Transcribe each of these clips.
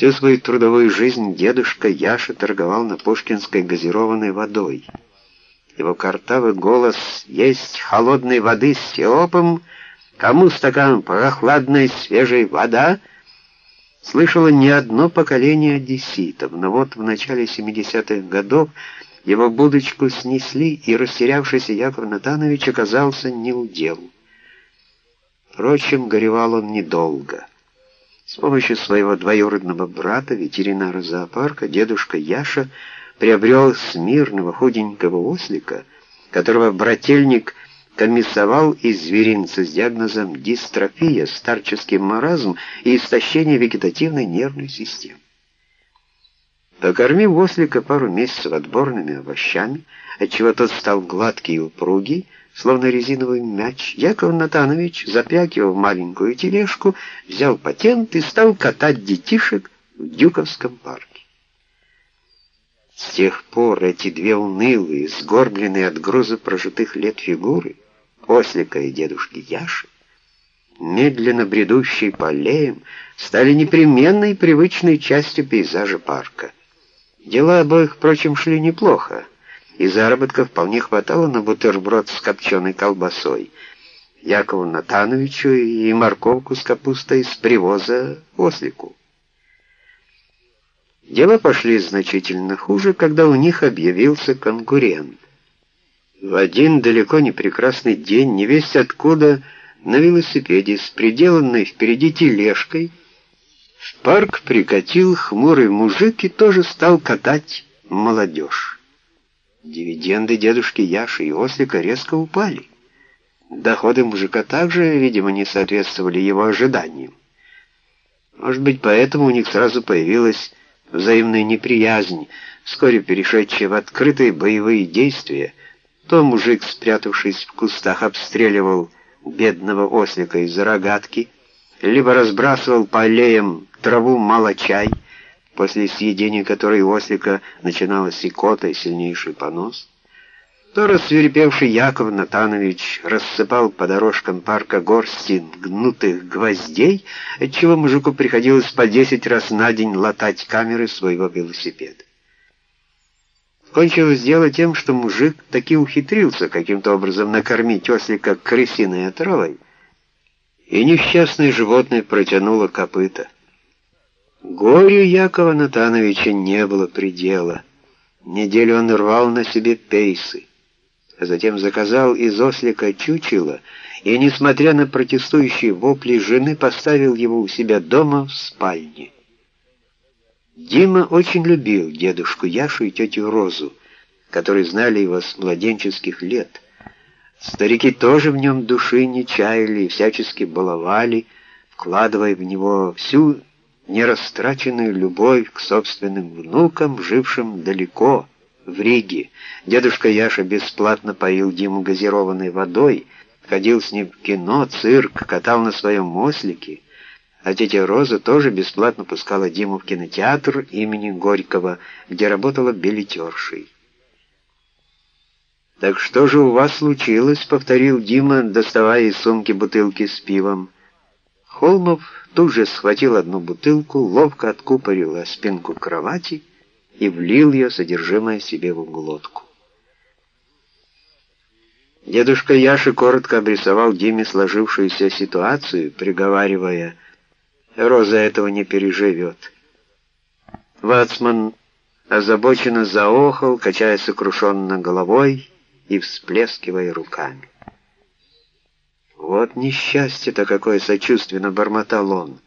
Всю свою трудовую жизнь дедушка Яша торговал на Пушкинской газированной водой. Его картавый голос «Есть холодной воды с сиопом, кому стакан прохладной свежей вода?» слышало не одно поколение одесситов, но вот в начале 70-х годов его будочку снесли, и растерявшийся Яков Натанович оказался неудел. Впрочем, горевал он недолго. С помощью своего двоюродного брата, ветеринара зоопарка, дедушка Яша приобрел смирного худенького ослика, которого брательник комиссовал из зверинца с диагнозом дистрофия, старческий маразм и истощение вегетативной нервной системы. Покормив ослика пару месяцев отборными овощами, отчего тот стал гладкий и упругий, словно резиновый мяч, Яков Натанович, запряг его в маленькую тележку, взял патент и стал катать детишек в Дюковском парке. С тех пор эти две унылые, сгорбленные от груза прожитых лет фигуры, ослика и дедушки Яши, медленно бредущие по аллеям, стали непременной привычной частью пейзажа парка. Дела обоих, впрочем, шли неплохо, и заработка вполне хватало на бутерброд с копченой колбасой, Якову Натановичу и морковку с капустой с привоза ослику. Дела пошли значительно хуже, когда у них объявился конкурент. В один далеко не прекрасный день, невесть откуда, на велосипеде с приделанной впереди тележкой, в парк прикатил хмурый мужик и тоже стал катать молодежь. Дивиденды дедушки Яши и Ослика резко упали. Доходы мужика также, видимо, не соответствовали его ожиданиям. Может быть, поэтому у них сразу появилась взаимная неприязнь, вскоре перешедшая в открытые боевые действия. То мужик, спрятавшись в кустах, обстреливал бедного ослика из-за рогатки, либо разбрасывал по аллеям траву малочай, после съедения которой у ослика начиналась икота и сильнейший понос, то рассверепевший Яков Натанович рассыпал по дорожкам парка горсти гнутых гвоздей, отчего мужику приходилось по десять раз на день латать камеры своего велосипеда. Кончилось дело тем, что мужик таки ухитрился каким-то образом накормить ослика крысиной отравой, и несчастное животное протянуло копыта. Горю Якова Натановича не было предела. Неделю он рвал на себе пейсы, а затем заказал из ослика чучело и, несмотря на протестующие вопли жены, поставил его у себя дома в спальне. Дима очень любил дедушку Яшу и тетю Розу, которые знали его с младенческих лет. Старики тоже в нем души не чаяли и всячески баловали, вкладывая в него всю нерастраченную любовь к собственным внукам, жившим далеко, в Риге. Дедушка Яша бесплатно поил Диму газированной водой, ходил с ним в кино, цирк, катал на своем ослике, а тетя Роза тоже бесплатно пускала Диму в кинотеатр имени Горького, где работала билетершей. «Так что же у вас случилось?» — повторил Дима, доставая из сумки бутылки с пивом. Холмов тут же схватил одну бутылку, ловко откупорил спинку кровати и влил ее содержимое себе в глотку. Дедушка Яши коротко обрисовал Диме сложившуюся ситуацию, приговаривая, «Роза этого не переживет». Вацман озабоченно заохал, качая сокрушенно головой и всплескивая руками. Вот несчастье-то какое сочувственно бормотал он.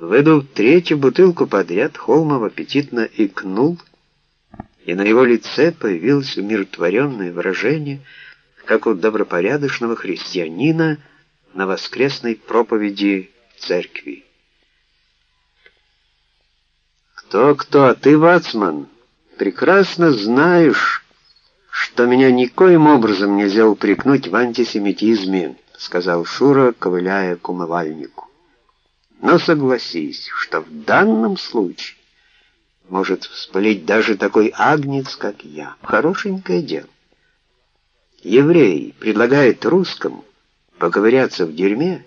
Выдав третью бутылку подряд, Холмов аппетитно икнул, и на его лице появилось умиротворенное выражение, как у добропорядочного христианина на воскресной проповеди церкви. «Кто-кто, а ты, Вацман, прекрасно знаешь, что меня никоим образом нельзя упрекнуть в антисемитизме», сказал Шура, ковыляя к умывальнику. «Но согласись, что в данном случае может вспылить даже такой агнец, как я. Хорошенькое дело. Еврей предлагает русскому поковыряться в дерьме,